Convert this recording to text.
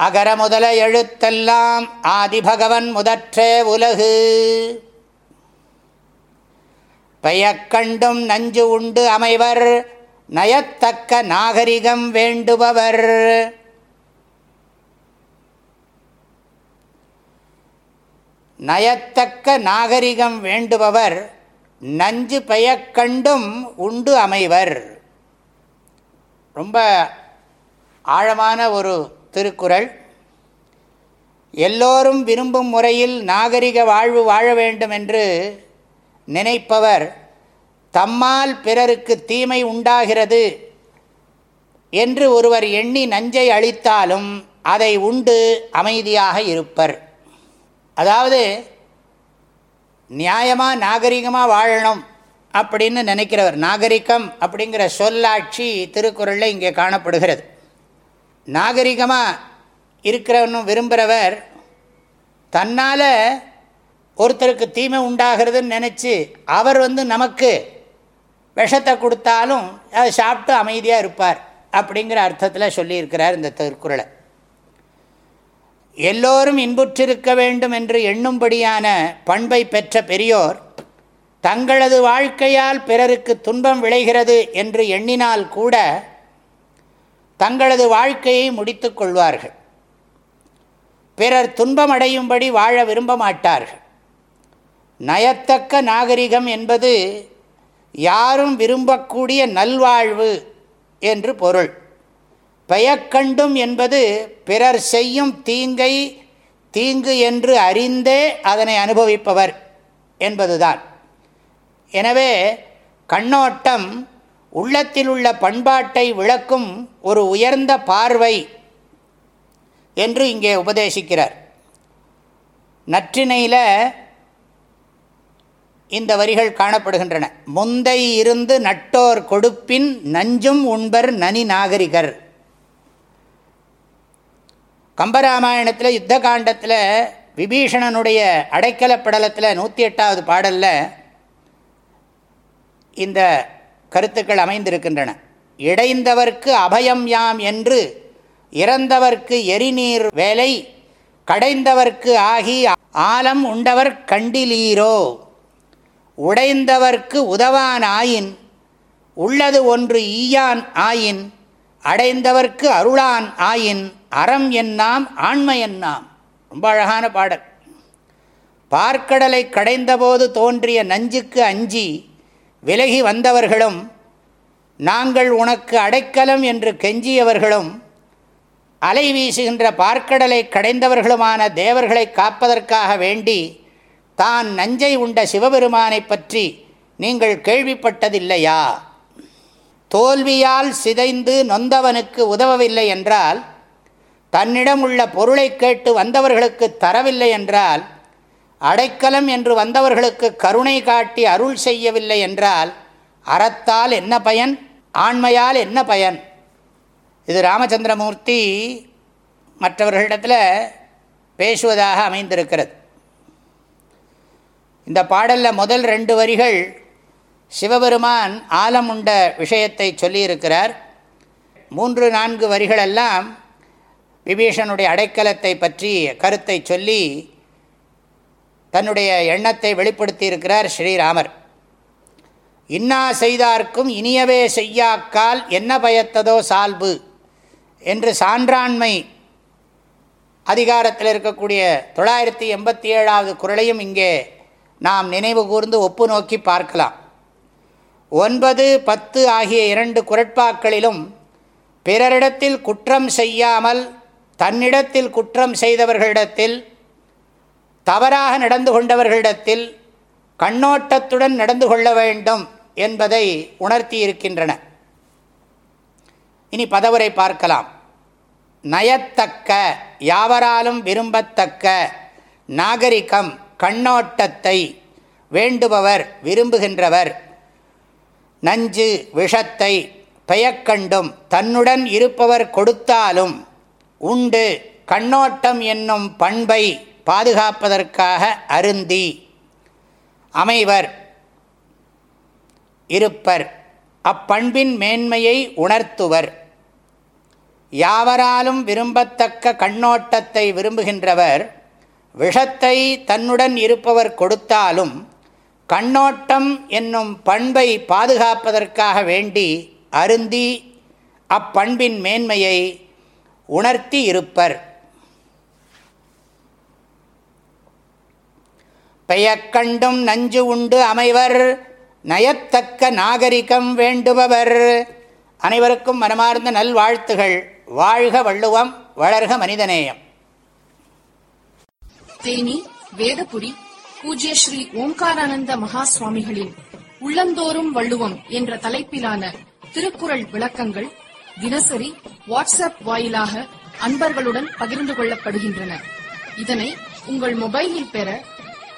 அகர முதல எழுத்தெல்லாம் ஆதிபகவன் முதற்றே உலகு. பெயக்கண்டும் நஞ்சு உண்டு அமைவர் நயத்தக்க நாகரிகம் வேண்டுபவர். நயத்தக்க நாகரிகம் வேண்டுபவர் நஞ்சு பெயக்கண்டும் உண்டு அமைவர். ரொம்ப ஆழமான ஒரு திருக்குறள். எல்லோரும் விரும்பும் முறையில் நாகரிக வாழ்வு வாழ வேண்டும் என்று நினைப்பவர் தம்மால் பிறருக்கு தீமை உண்டாகிறது என்று ஒருவர் எண்ணி நஞ்சை அளித்தாலும் அதை உண்டு அமைதியாக இருப்பர். அதாவது நியாயமாக நாகரிகமாக வாழணும் அப்படின்னு நினைக்கிறவர். நாகரிகம் அப்படிங்கிற சொல்லாட்சி திருக்குறளில் இங்கே காணப்படுகிறது. நாகரிகமாக இருக்கிறவனும் விரும்புகிறவர் தன்னால் ஒருத்தருக்கு தீமை உண்டாகிறதுன்னு நினச்சி அவர் வந்து நமக்கு விஷத்தை கொடுத்தாலும் அதை சாப்பிட்டு அமைதியாக இருப்பார் அப்படிங்கிற அர்த்தத்தில் சொல்லியிருக்கிறார் இந்த திருக்குறளை. எல்லோரும் இன்புற்றிருக்க வேண்டும் என்று எண்ணும்படியான பண்பை பெற்ற பெரியோர் தங்களது வாழ்க்கையால் பிறருக்கு துன்பம் விளைகிறது என்று எண்ணினால் கூட தங்களது வாழ்க்கையை முடித்து கொள்வார்கள். பிறர் துன்பமடையும்படி வாழ விரும்ப மாட்டார்கள் நயத்தக்க நாகரிகம் என்பது யாரும் விரும்பக்கூடிய நல்வாழ்வு என்று பொருள். பெயக்கண்டும் என்பது பிறர் செய்யும் தீங்கை தீங்கு என்று அறிந்தே அதனை அனுபவிப்பவர் என்பதுதான். எனவே கண்ணோட்டம் உள்ளத்தில் உள்ள பண்பாட்டை விளக்கும் ஒரு உயர்ந்த பார்வை என்று இங்கே உபதேசிக்கிறார். நற்றினையில் இந்த வரிகள் காணப்படுகின்றன. முந்தை இருந்து நட்டோர் கொடுப்பின் நஞ்சும் உண்பர் நனி நாகரிகர். கம்பராமாயணத்தில் யுத்த காண்டத்தில் விபீஷணனுடைய அடைக்கல படலத்தில் நூற்றி எட்டாவது பாடலில் இந்த கருத்துக்கள் அமைந்திருக்கின்றன. இடைந்தவர்க்கு அபயம் யாம் என்று இறந்தவர்க்கு எரிநீர் வேலை கடைந்தவர்க்கு ஆகி ஆலம் உண்டவர் கண்டிலீரோ. உடைந்தவர்க்கு உதவான் ஆயின் உள்ளது ஒன்று ஈயான் ஆயின் அடைந்தவர்க்கு அருளான் ஆயின் அறம் என்னாம் ஆண்மை என்னாம். ரொம்ப அழகான பாடல். பார்க்கடலை கடைந்தபோது தோன்றிய நஞ்சுக்கு அஞ்சி விலகி வந்தவர்களும் நாங்கள் உனக்கு அடைக்கலம் என்று கெஞ்சியவர்களும் அலை வீசுகின்ற பார்க்கடலை கடைந்தவர்களுமான தேவர்களை காப்பதற்காக வேண்டி தான் நஞ்சை உண்ட சிவபெருமானை பற்றி நீங்கள் கேள்விப்பட்டதில்லையா? தோல்வியால் சிதைந்து நொந்தவனுக்கு உதவவில்லை என்றால் தன்னிடம் உள்ள பொருளை கேட்டு வந்தவர்களுக்கு தரவில்லை என்றால் அடைக்கலம் என்று வந்தவர்களுக்கு கருணை காட்டி அருள் செய்யவில்லை என்றால் அறத்தால் என்ன பயன்? ஆண்மையால் என்ன பயன்? இது ராமச்சந்திரமூர்த்தி மற்றவர்களிடத்தில் பேசுவதாக அமைந்திருக்கிறது. இந்த பாடலில் முதல் ரெண்டு வரிகள் சிவபெருமான் ஆலமுண்ட விஷயத்தை சொல்லியிருக்கிறார். மூன்று நான்கு வரிகளெல்லாம் விபீஷனுடைய அடைக்கலத்தை பற்றி கருத்தை சொல்லி தன்னுடைய எண்ணத்தை வெளிப்படுத்தி இருக்கிறார் ஸ்ரீராமர். இன்னா செய்தார்க்கும் இனியவே செய்யாக்கால் என்ன பயத்ததோ சால்பு? என்று சான்றாண்மை அதிகாரத்தில் இருக்கக்கூடிய தொள்ளாயிரத்தி எண்பத்தி ஏழாவது குரலையும் இங்கே நாம் நினைவு கூர்ந்து ஒப்பு நோக்கி பார்க்கலாம். ஒன்பது பத்து ஆகிய இரண்டு குரட்பாக்களிலும் பிறரிடத்தில் குற்றம் செய்யாமல் தன்னிடத்தில் குற்றம் செய்தவர்களிடத்தில் தவறாக நடந்து கொண்டவர்களிடத்தில் கண்ணோட்டத்துடன் நடந்து கொள்ள வேண்டும் என்பதை உணர்த்தி இருக்கின்றன இனி பதவரை பார்க்கலாம். நயத்தக்க யாவராலும் விரும்பத்தக்க நாகரிகம் கண்ணோட்டத்தை வேண்டுபவர் விரும்புகின்றவர். நஞ்சு விஷத்தை பெயக்கண்டும் தன்னுடன் இருப்பவர் கொடுத்தாலும் உண்டு. கண்ணோட்டம் என்னும் பண்பை பாதுகாப்பதற்காக அருந்தி அமைவர் இருப்பர். அப்பண்பின் மேன்மையை உணர்த்துவர். யாவராலும் விரும்பத்தக்க கண்ணோட்டத்தை விரும்புகின்றவர் விஷத்தை தன்னுடன் இருப்பவர் கொடுத்தாலும் கண்ணோட்டம் என்னும் பண்பை பாதுகாப்பதற்காக வேண்டி அருந்தி அப்பண்பின் மேன்மையை உணர்த்தி இருப்பர். பெயக்கண்டும் நஞ்சு உண்டு அமைவர். நயத்தக்க நாகரிகம் வேண்டுபவர். அனைவருக்கும் மனமார்ந்த நல்வாழ்த்துகள். வாழ்க வள்ளுவம் வளர்க மனிதநேயம். தேனி வேதபுடி பூஜ்ய ஸ்ரீ ஓம்காரானந்த மகா சுவாமிகளின் உள்ளந்தோறும் வள்ளுவம் என்ற தலைப்பிலான திருக்குறள் விளக்கங்கள் தினசரி வாட்ஸ்அப் வாயிலாக அன்பர்களுடன் பகிர்ந்து கொள்ளப்படுகின்றன. இதனை உங்கள் மொபைலில் பெற